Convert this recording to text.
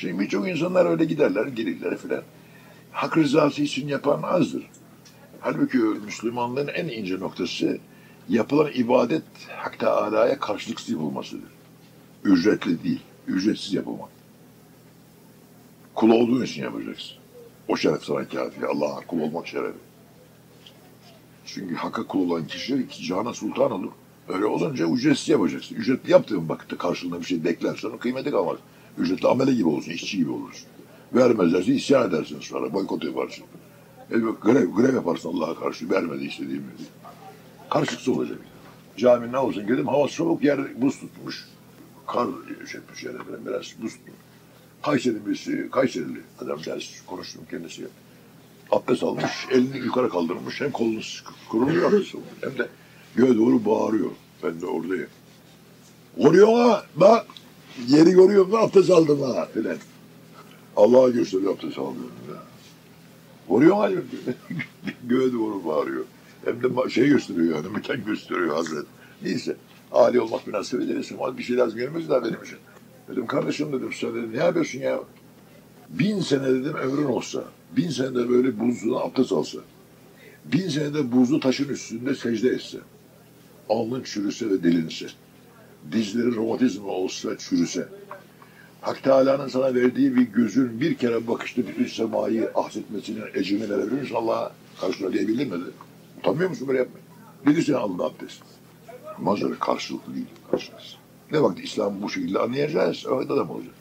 Şimdi birçok insanlar öyle giderler, gelirler filan. Hak rızası için yapan azdır. Halbuki Müslümanlığın en ince noktası yapılan ibadet Hak Teala'ya karşılıksız yapılmasıdır. Ücretli değil, ücretsiz yapılmak. Kul olduğun için yapacaksın. O şeref sana kafi. Allah'a kul olmak şerefi. Çünkü Hakk'a kul olan kişi cana sultan olur. Öyle olunca ücretsiz yapacaksın. Ücretli yaptığın vakitte karşılığında bir şey beklersen o kıymeti kalmaz. Ücretli amele gibi olursun, işçi gibi olursun. Vermezlerse isyan edersin sonra, boykot yaparsın. E, grev, grev yaparsın Allah'a karşı, vermedi istediğimi. Karşılıksız olacak. Cami ne olsun dedim, hava soğuk, yer buz tutmuş. Kar çekmiş yere falan, biraz buz tutmuş. Kayseri birisi, Kayserili adam ders konuştum kendisi. Abdest almış, elini yukarı kaldırmış, hem kolunu kuruluyor abdest almış, hem de göğe doğru bağırıyor. Ben de oradayım. Vuruyor ha, bak, yeri görüyor mu abdest aldım ha, filan. Allah'a gösteriyor abdest aldım. Vuruyor ha, göğe doğru bağırıyor. Hem de şey gösteriyor yani, mekan gösteriyor Hazret. Neyse, Ali olmak münasebet edersin, ama bir şey lazım gelmez daha benim için. Dedim kardeşim dedim sen dedim, ne yapıyorsun ya? Bin sene dedim ömrün olsa, bin sene de böyle buzluğuna abdest alsa, bin sene de buzlu taşın üstünde secde etse, alnın çürüse ve delinse, dizlerin romatizma olsa çürüse, Hak Teala'nın sana verdiği bir gözün bir kere bakışta bütün semayı ahsetmesinin ecrini verebilir karşına diyebildin mi? Utanmıyor musun böyle yapmayı? Dedi sen alın abdest. Manzara karşılıklı değil, karşılıksız. Ne vakit İslam'ı bu şekilde anlayacağız, öyle adam olacak.